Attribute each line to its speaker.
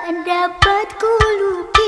Speaker 1: Tak dapat ku lupa